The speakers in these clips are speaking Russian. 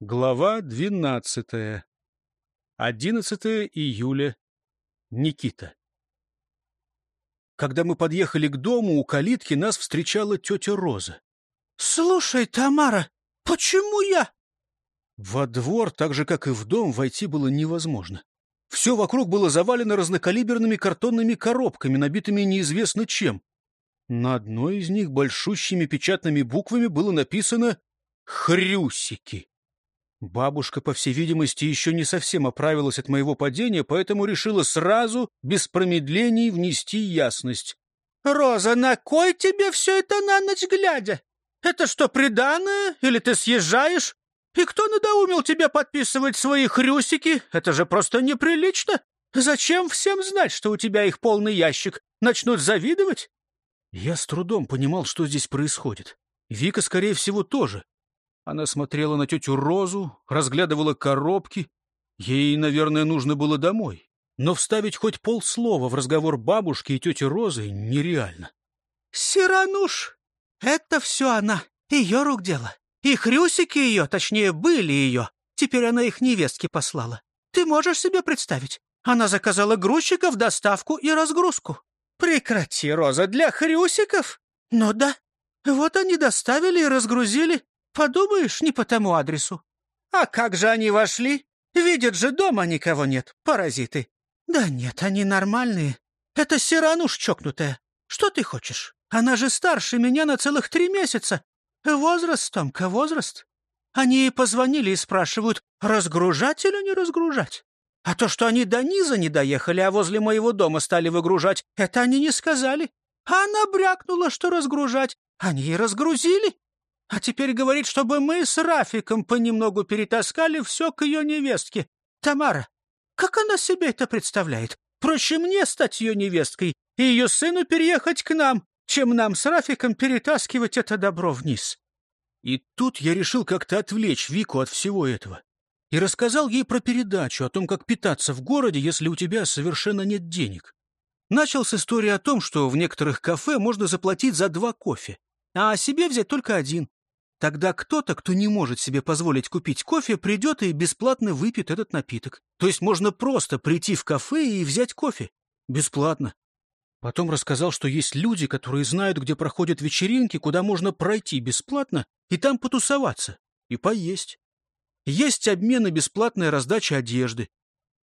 Глава двенадцатая. 11 июля. Никита. Когда мы подъехали к дому, у калитки нас встречала тетя Роза. — Слушай, Тамара, почему я? Во двор, так же, как и в дом, войти было невозможно. Все вокруг было завалено разнокалиберными картонными коробками, набитыми неизвестно чем. На одной из них большущими печатными буквами было написано «Хрюсики». Бабушка, по всей видимости, еще не совсем оправилась от моего падения, поэтому решила сразу, без промедлений, внести ясность. — Роза, на кой тебе все это на ночь глядя? Это что, приданное? Или ты съезжаешь? И кто надоумил тебя подписывать свои хрюсики? Это же просто неприлично. Зачем всем знать, что у тебя их полный ящик? Начнут завидовать? Я с трудом понимал, что здесь происходит. Вика, скорее всего, тоже. Она смотрела на тетю Розу, разглядывала коробки. Ей, наверное, нужно было домой. Но вставить хоть полслова в разговор бабушки и тети Розы нереально. — Сирануш! Это все она, ее рук дело. И хрюсики ее, точнее, были ее. Теперь она их невестке послала. Ты можешь себе представить? Она заказала грузчиков, доставку и разгрузку. Прекрати, Роза, для хрюсиков? Ну да. Вот они доставили и разгрузили. Подумаешь, не по тому адресу. А как же они вошли? Видят же, дома никого нет, паразиты. Да нет, они нормальные. Это Сирануш чокнутая. Что ты хочешь? Она же старше меня на целых три месяца. Возраст, Томка, возраст. Они позвонили и спрашивают, разгружать или не разгружать. А то, что они до низа не доехали, а возле моего дома стали выгружать, это они не сказали. А она брякнула, что разгружать. Они и разгрузили. А теперь говорит, чтобы мы с Рафиком понемногу перетаскали все к ее невестке. Тамара, как она себе это представляет? Проще мне стать ее невесткой и ее сыну переехать к нам, чем нам с Рафиком перетаскивать это добро вниз. И тут я решил как-то отвлечь Вику от всего этого. И рассказал ей про передачу, о том, как питаться в городе, если у тебя совершенно нет денег. Начал с истории о том, что в некоторых кафе можно заплатить за два кофе, а себе взять только один. Тогда кто-то, кто не может себе позволить купить кофе, придет и бесплатно выпьет этот напиток. То есть можно просто прийти в кафе и взять кофе. Бесплатно. Потом рассказал, что есть люди, которые знают, где проходят вечеринки, куда можно пройти бесплатно и там потусоваться. И поесть. Есть обмен и бесплатная раздача одежды.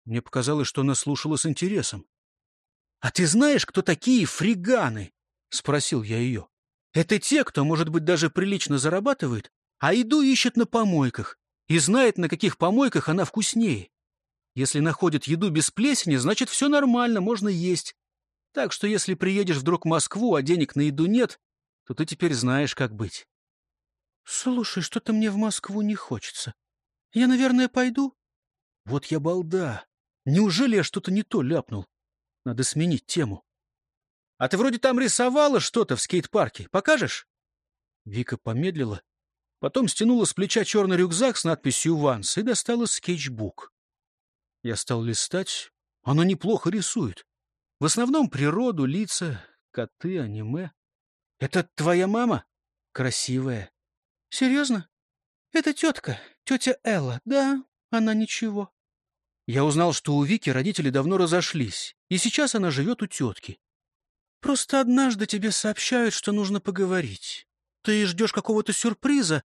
Мне показалось, что она слушала с интересом. — А ты знаешь, кто такие фриганы? — спросил я ее. Это те, кто, может быть, даже прилично зарабатывает, а еду ищет на помойках и знает, на каких помойках она вкуснее. Если находит еду без плесени, значит, все нормально, можно есть. Так что если приедешь вдруг в Москву, а денег на еду нет, то ты теперь знаешь, как быть. Слушай, что-то мне в Москву не хочется. Я, наверное, пойду. Вот я балда. Неужели я что-то не то ляпнул? Надо сменить тему. А ты вроде там рисовала что-то в скейт-парке. Покажешь?» Вика помедлила, потом стянула с плеча черный рюкзак с надписью «Ванс» и достала скетчбук. Я стал листать. Она неплохо рисует. В основном природу, лица, коты, аниме. «Это твоя мама?» «Красивая». «Серьезно? Это тетка, тетя Элла. Да, она ничего». Я узнал, что у Вики родители давно разошлись, и сейчас она живет у тетки. Просто однажды тебе сообщают, что нужно поговорить. Ты ждешь какого-то сюрприза,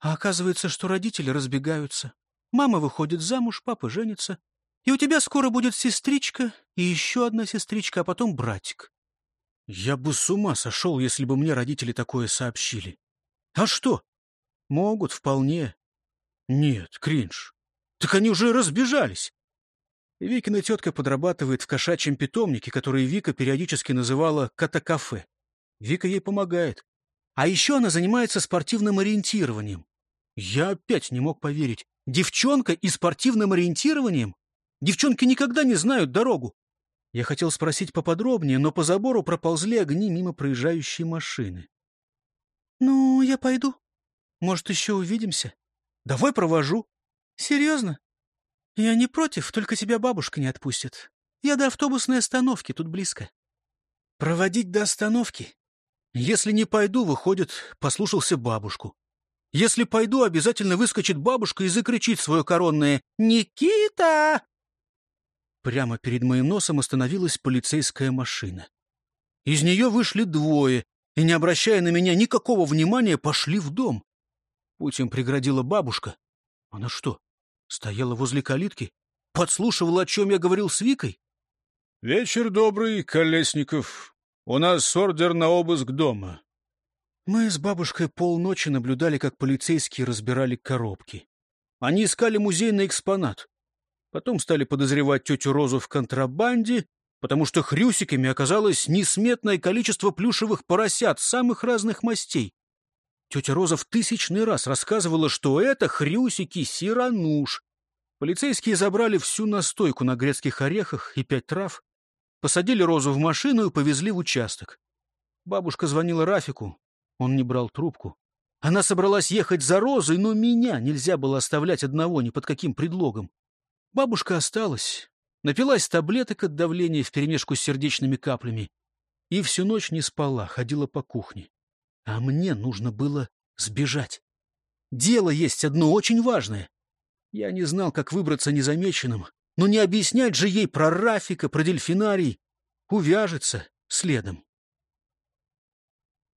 а оказывается, что родители разбегаются. Мама выходит замуж, папа женится. И у тебя скоро будет сестричка, и еще одна сестричка, а потом братик. Я бы с ума сошел, если бы мне родители такое сообщили. А что? Могут, вполне. Нет, кринж. Так они уже разбежались. Викина тетка подрабатывает в кошачьем питомнике, который Вика периодически называла «катакафе». Вика ей помогает. А еще она занимается спортивным ориентированием. Я опять не мог поверить. Девчонка и спортивным ориентированием? Девчонки никогда не знают дорогу. Я хотел спросить поподробнее, но по забору проползли огни мимо проезжающей машины. — Ну, я пойду. Может, еще увидимся? — Давай провожу. — Серьезно? «Я не против, только тебя бабушка не отпустит. Я до автобусной остановки, тут близко». «Проводить до остановки? Если не пойду, выходит, послушался бабушку. Если пойду, обязательно выскочит бабушка и закричит свое коронное «Никита!». Прямо перед моим носом остановилась полицейская машина. Из нее вышли двое и, не обращая на меня никакого внимания, пошли в дом. Путь им преградила бабушка. Она что, стояла возле калитки? Подслушивала, о чем я говорил с Викой? — Вечер добрый, Колесников. У нас ордер на обыск дома. Мы с бабушкой полночи наблюдали, как полицейские разбирали коробки. Они искали музейный экспонат. Потом стали подозревать тетю Розу в контрабанде, потому что хрюсиками оказалось несметное количество плюшевых поросят самых разных мастей. Тетя Роза в тысячный раз рассказывала, что это хрюсики сирануш. Полицейские забрали всю настойку на грецких орехах и пять трав, посадили Розу в машину и повезли в участок. Бабушка звонила Рафику, он не брал трубку. Она собралась ехать за Розой, но меня нельзя было оставлять одного ни под каким предлогом. Бабушка осталась, напилась таблеток от давления вперемешку с сердечными каплями и всю ночь не спала, ходила по кухне. А мне нужно было сбежать. Дело есть одно очень важное. Я не знал, как выбраться незамеченным, но не объяснять же ей про Рафика, про дельфинарий. Увяжется следом.